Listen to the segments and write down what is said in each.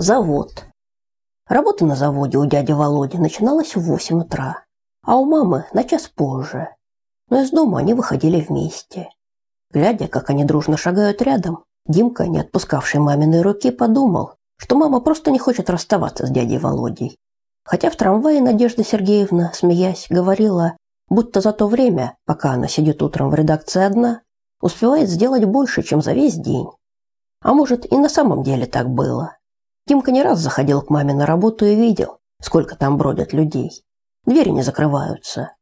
Завод. Работа на заводе у дяди Володи начиналась в 8 утра, а у мамы на час позже. Но из дома они выходили вместе. Глядя, как они дружно шагают рядом, Димка, не отпускавший маминой руки, подумал, что мама просто не хочет расставаться с дядей Володей. Хотя в трамвае Надежда Сергеевна, смеясь, говорила, будто за то время, пока она сидит утром в редакции одна, успевает сделать больше, чем за весь день. А может, и на самом деле так было. Димка не раз заходил к маме на работу и видел, сколько там бродят людей. Двери не закрываются.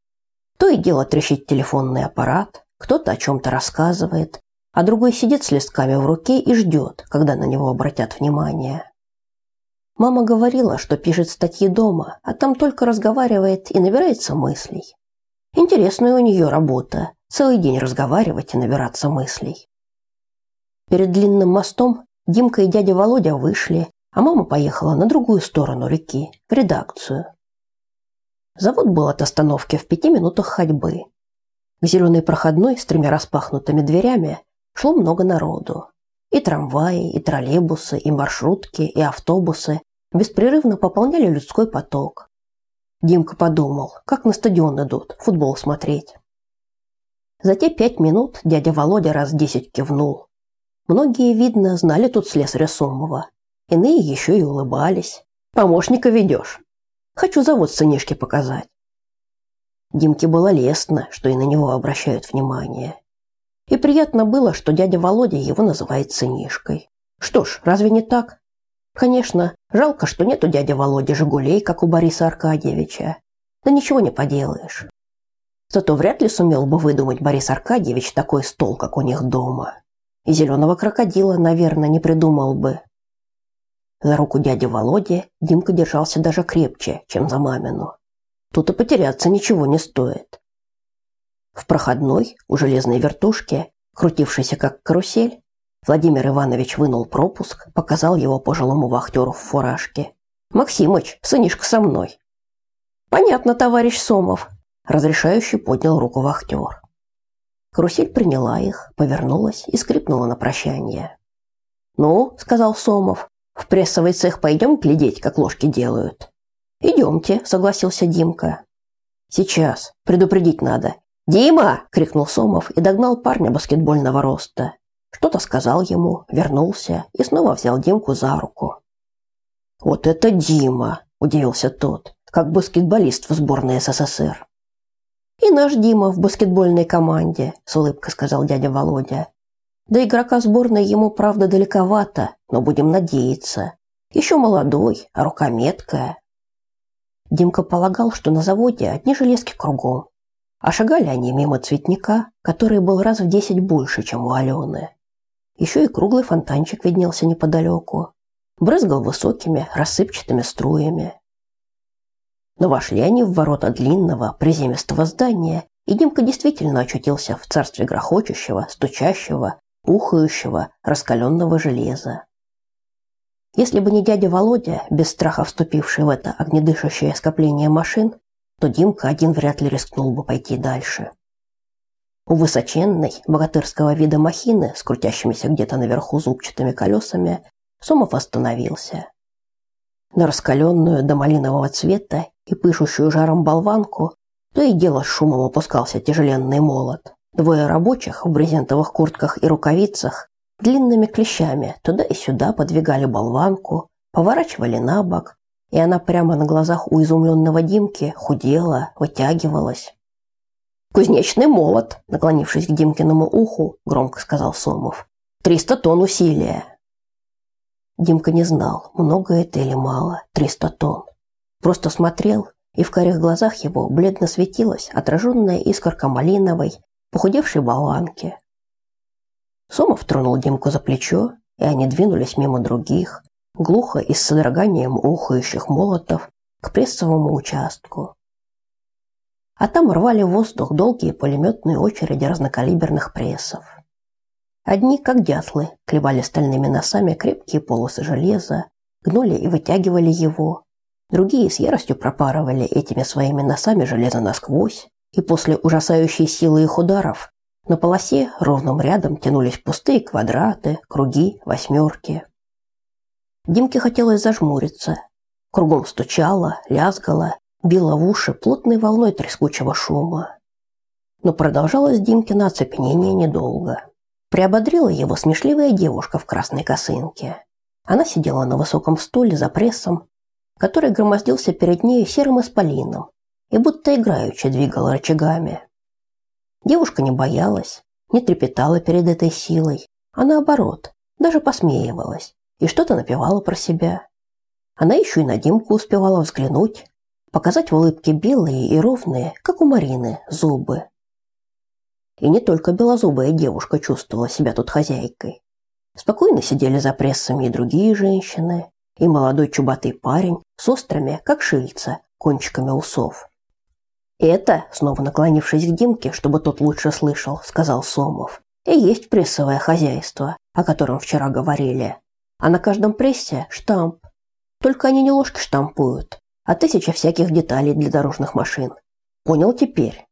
То и дело трещит телефонный аппарат, кто-то о чем-то рассказывает, а другой сидит с листками в руке и ждет, когда на него обратят внимание. Мама говорила, что пишет статьи дома, а там только разговаривает и набирается мыслей. Интересная у нее работа целый день разговаривать и набираться мыслей. Перед длинным мостом Димка и дядя Володя вышли, а мама поехала на другую сторону реки, в редакцию. Завод был от остановки в пяти минутах ходьбы. К зеленой проходной с тремя распахнутыми дверями шло много народу. И трамваи, и троллейбусы, и маршрутки, и автобусы беспрерывно пополняли людской поток. Димка подумал, как на стадион идут, футбол смотреть. За те пять минут дядя Володя раз десять кивнул. Многие, видно, знали тут слесаря Сомова. Иные еще и улыбались. «Помощника ведешь. Хочу завод сынишке показать». Димке было лестно, что и на него обращают внимание. И приятно было, что дядя Володя его называет сынишкой. Что ж, разве не так? Конечно, жалко, что нет у дяди Володи «Жигулей», как у Бориса Аркадьевича. Да ничего не поделаешь. Зато вряд ли сумел бы выдумать Борис Аркадьевич такой стол, как у них дома. И зеленого крокодила, наверное, не придумал бы. За руку дяди Володи Димка держался даже крепче, чем за мамину. Тут и потеряться ничего не стоит. В проходной, у железной вертушки, крутившейся как карусель, Владимир Иванович вынул пропуск, показал его пожилому вахтеру в фуражке. «Максимыч, сынишка со мной». «Понятно, товарищ Сомов», Разрешающий поднял руку вахтер. Карусель приняла их, повернулась и скрипнула на прощание. «Ну», — сказал Сомов, — «в прессовый цех пойдем глядеть, как ложки делают?» «Идемте», — согласился Димка. «Сейчас. Предупредить надо». «Дима!» — крикнул Сомов и догнал парня баскетбольного роста. Что-то сказал ему, вернулся и снова взял Димку за руку. «Вот это Дима!» – удивился тот, как баскетболист в сборной СССР. И наш Дима в баскетбольной команде, с улыбкой сказал дядя Володя. До игрока сборной ему, правда, далековато, но будем надеяться. Еще молодой, а рука меткая. Димка полагал, что на заводе одни железки кругом. А шагали они мимо цветника, который был раз в десять больше, чем у Алены. Еще и круглый фонтанчик виднелся неподалеку. Брызгал высокими, рассыпчатыми струями. Но вошли они в ворота длинного, приземистого здания, и Димка действительно очутился в царстве грохочущего, стучащего, ухающего, раскаленного железа. Если бы не дядя Володя, без страха вступивший в это огнедышащее скопление машин, то Димка один вряд ли рискнул бы пойти дальше. У высоченной, богатырского вида махины с крутящимися где-то наверху зубчатыми колесами Сомов остановился. На раскаленную до малинового цвета и пышущую жаром болванку, то и дело с шумом опускался тяжеленный молот. Двое рабочих в брезентовых куртках и рукавицах длинными клещами туда и сюда подвигали болванку, поворачивали на бок, и она прямо на глазах у изумленного Димки худела, вытягивалась. «Кузнечный молот», наклонившись к Димкиному уху, громко сказал Сомов. «Триста тонн усилия». Димка не знал, много это или мало, триста тонн. Просто смотрел, и в карих глазах его бледно светилась отраженная искорка малиновой, похудевшей болванки. Сомов тронул Димку за плечо, и они двинулись мимо других, глухо и с содроганием ухающих молотов, к прессовому участку. А там рвали воздух долгие пулеметные очереди разнокалиберных прессов. Одни, как дятлы, клевали стальными носами крепкие полосы железа, гнули и вытягивали его, Другие с яростью пропарывали этими своими носами железо насквозь, и после ужасающей силы их ударов на полосе ровным рядом тянулись пустые квадраты, круги, восьмерки. Димке хотелось зажмуриться. Кругом стучало, лязгало, било в уши плотной волной трескучего шума. Но продолжалось Димкино оцепенение недолго. Приободрила его смешливая девушка в красной косынке. Она сидела на высоком стуле за прессом, который громоздился перед нею серым исполином и будто играючи двигала рычагами. Девушка не боялась, не трепетала перед этой силой, а наоборот, даже посмеивалась и что-то напевала про себя. Она еще и на Димку успевала взглянуть, показать в улыбке белые и ровные, как у Марины, зубы. И не только белозубая девушка чувствовала себя тут хозяйкой. Спокойно сидели за прессами и другие женщины, и молодой чубатый парень с острыми, как шильца, кончиками усов. «Это», снова наклонившись к Димке, чтобы тот лучше слышал, сказал Сомов, «и есть прессовое хозяйство, о котором вчера говорили. А на каждом прессе штамп. Только они не ложки штампуют, а тысяча всяких деталей для дорожных машин. Понял теперь?»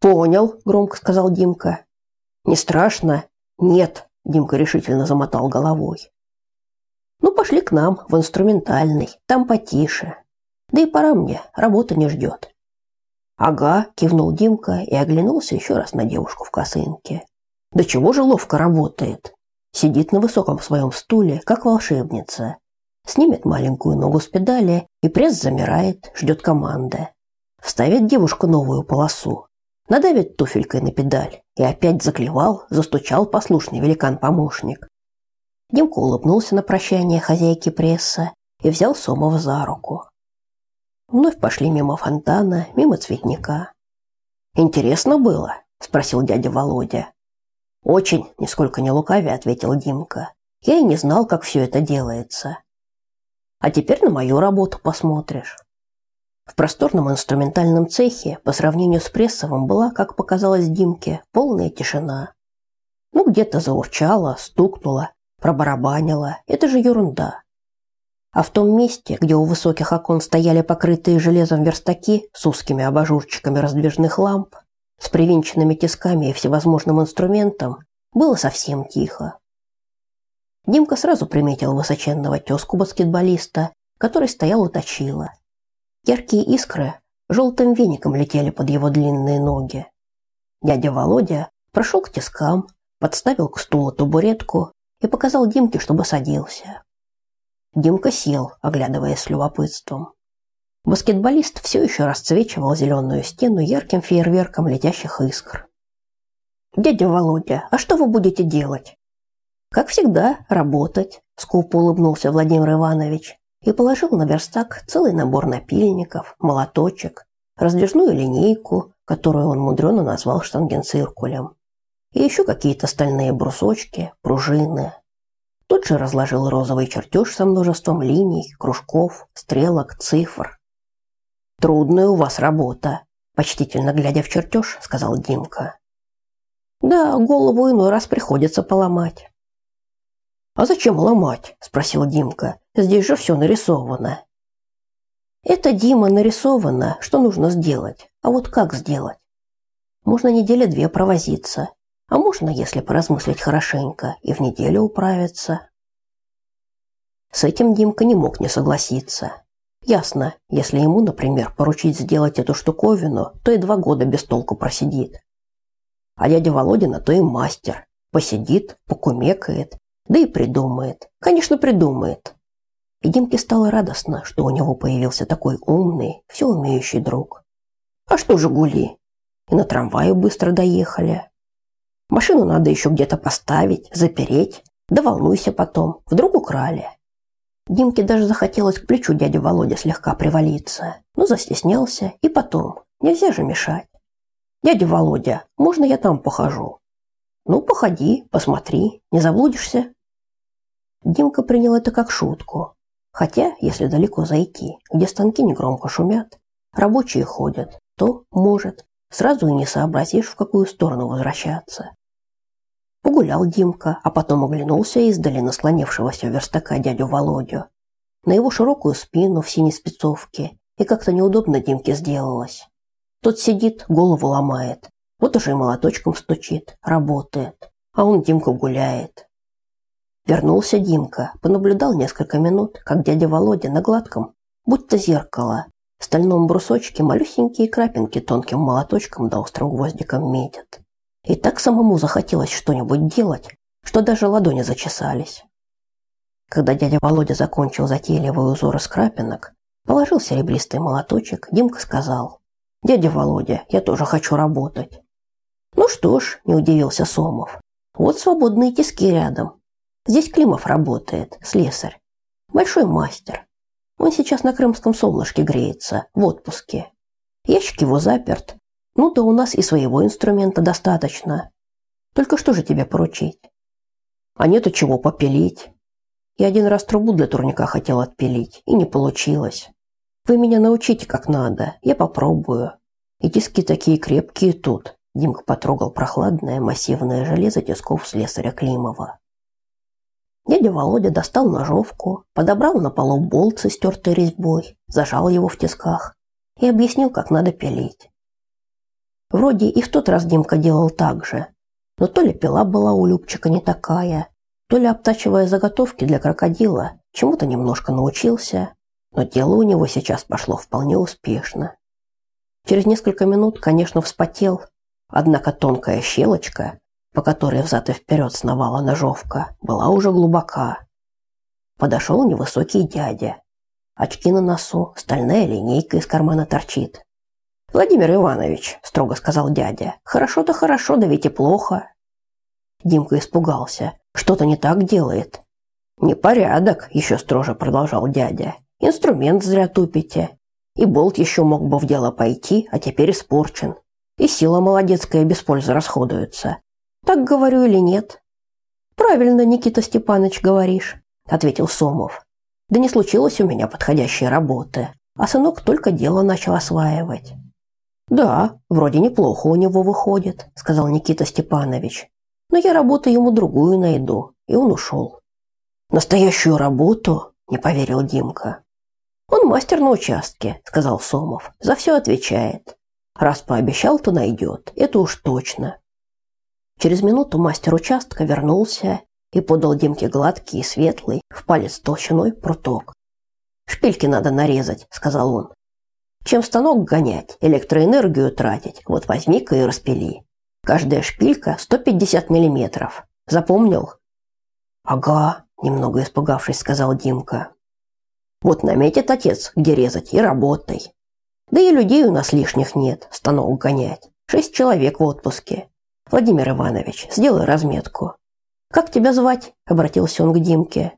«Понял», – громко сказал Димка. «Не страшно?» «Нет», – Димка решительно замотал головой. «Ну, пошли к нам, в инструментальный, там потише. Да и пора мне, работа не ждет». «Ага», – кивнул Димка и оглянулся еще раз на девушку в косынке. «Да чего же ловко работает?» Сидит на высоком своем стуле, как волшебница. Снимет маленькую ногу с педали, и пресс замирает, ждет команды. Вставит девушку новую полосу, надавит туфелькой на педаль, и опять заклевал, застучал послушный великан-помощник. Димка улыбнулся на прощание хозяйке пресса и взял Сомова за руку. Вновь пошли мимо фонтана, мимо цветника. «Интересно было?» – спросил дядя Володя. «Очень», – нисколько не лукавя ответил Димка. «Я и не знал, как все это делается. А теперь на мою работу посмотришь». В просторном инструментальном цехе по сравнению с прессовым была, как показалось Димке, полная тишина. Ну, где-то заурчало, стукнуло, пробарабанило. Это же ерунда. А в том месте, где у высоких окон стояли покрытые железом верстаки с узкими абажурчиками раздвижных ламп, с привинченными тисками и всевозможным инструментом, было совсем тихо. Димка сразу приметил высоченного тезку баскетболиста, который стоял и точила. Яркие искры желтым веником летели под его длинные ноги. Дядя Володя прошел к тискам, подставил к стулу табуретку и показал Димке, чтобы садился. Димка сел, оглядываясь с любопытством. Баскетболист все еще расцвечивал зеленую стену ярким фейерверком летящих искр. «Дядя Володя, а что вы будете делать?» «Как всегда, работать», – скупо улыбнулся Владимир Иванович и положил на верстак целый набор напильников, молоточек, раздвижную линейку, которую он мудрено назвал штангенциркулем, и еще какие-то стальные брусочки, пружины. Тут же разложил розовый чертеж со множеством линий, кружков, стрелок, цифр. «Трудная у вас работа», – почтительно глядя в чертеж, сказал Димка. «Да, голову иной раз приходится поломать». «А зачем ломать?» – спросил Димка. «Здесь же все нарисовано». «Это, Дима, нарисовано, что нужно сделать. А вот как сделать? Можно недели две провозиться. А можно, если поразмыслить хорошенько, и в неделю управиться». С этим Димка не мог не согласиться. Ясно, если ему, например, поручить сделать эту штуковину, то и два года без толку просидит. А дядя Володина то и мастер. Посидит, покумекает да и придумает. Конечно, придумает. И Димке стало радостно, что у него появился такой умный, все умеющий друг. А что же гули? И на трамвае быстро доехали. Машину надо еще где-то поставить, запереть. Да волнуйся потом, вдруг украли. Димке даже захотелось к плечу дяди Володя слегка привалиться, но застеснялся и потом, нельзя же мешать. Дядя Володя, можно я там похожу? Ну, походи, посмотри, не заблудишься. Димка принял это как шутку. Хотя, если далеко зайти, где станки негромко шумят, рабочие ходят, то, может, сразу и не сообразишь, в какую сторону возвращаться. Погулял Димка, а потом оглянулся издали на склонившегося верстака дядю Володю. На его широкую спину в синей спецовке, и как-то неудобно Димке сделалось. Тот сидит, голову ломает, вот уже и молоточком стучит, работает, а он Димка гуляет. Вернулся Димка, понаблюдал несколько минут, как дядя Володя на гладком, будто зеркало, в стальном брусочке малюсенькие крапинки тонким молоточком да острым гвоздиком метят. И так самому захотелось что-нибудь делать, что даже ладони зачесались. Когда дядя Володя закончил затейливый узор из крапинок, положил серебристый молоточек, Димка сказал, «Дядя Володя, я тоже хочу работать». «Ну что ж», – не удивился Сомов, – «вот свободные тиски рядом, Здесь Климов работает, слесарь. Большой мастер. Он сейчас на крымском солнышке греется, в отпуске. Ящик его заперт. Ну да у нас и своего инструмента достаточно. Только что же тебе поручить? А нету чего попилить. Я один раз трубу для турника хотел отпилить, и не получилось. Вы меня научите как надо, я попробую. И тиски такие крепкие тут. Димка потрогал прохладное массивное железо тисков слесаря Климова. Дядя Володя достал ножовку, подобрал на полу болт с истертой резьбой, зажал его в тисках и объяснил, как надо пилить. Вроде и в тот раз Димка делал так же, но то ли пила была у Любчика не такая, то ли обтачивая заготовки для крокодила, чему-то немножко научился, но дело у него сейчас пошло вполне успешно. Через несколько минут, конечно, вспотел, однако тонкая щелочка, по которой взад и вперед сновала ножовка, была уже глубока. Подошел невысокий дядя. Очки на носу, стальная линейка из кармана торчит. «Владимир Иванович», – строго сказал дядя, – «хорошо-то хорошо, да ведь и плохо». Димка испугался. «Что-то не так делает». «Непорядок», – еще строже продолжал дядя. «Инструмент зря тупите. И болт еще мог бы в дело пойти, а теперь испорчен. И сила молодецкая без пользы расходуется. Так говорю или нет? Правильно, Никита Степанович, говоришь, ответил Сомов. Да не случилось у меня подходящей работы, а сынок только дело начал осваивать. Да, вроде неплохо у него выходит, сказал Никита Степанович. Но я работу ему другую найду, и он ушел. Настоящую работу? не поверил Димка. Он мастер на участке, сказал Сомов. За все отвечает. Раз пообещал, то найдет. Это уж точно. Через минуту мастер участка вернулся и подал Димке гладкий и светлый, в палец толщиной пруток. «Шпильки надо нарезать», — сказал он. «Чем станок гонять, электроэнергию тратить, вот возьми-ка и распили. Каждая шпилька 150 миллиметров. Запомнил?» «Ага», — немного испугавшись, сказал Димка. «Вот наметит отец, где резать, и работай. Да и людей у нас лишних нет, станок гонять. Шесть человек в отпуске. Владимир Иванович, сделай разметку. Как тебя звать? обратился он к Димке.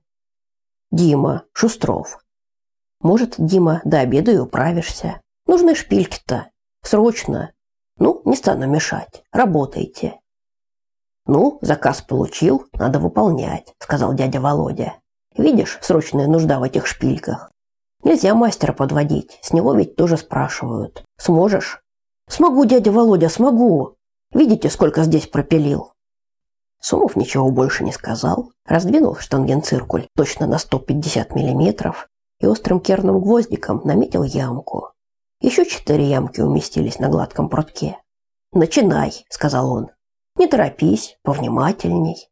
Дима Шустров. Может, Дима, до обеда и управишься. Нужны шпильки-то. Срочно. Ну, не стану мешать. Работайте. Ну, заказ получил, надо выполнять, сказал дядя Володя. Видишь, срочная нужда в этих шпильках. Нельзя мастера подводить, с него ведь тоже спрашивают. Сможешь? Смогу, дядя Володя, смогу, Видите, сколько здесь пропилил?» Сумов ничего больше не сказал, раздвинул штангенциркуль точно на 150 миллиметров и острым керным гвоздиком наметил ямку. Еще четыре ямки уместились на гладком прутке. «Начинай», — сказал он. «Не торопись, повнимательней».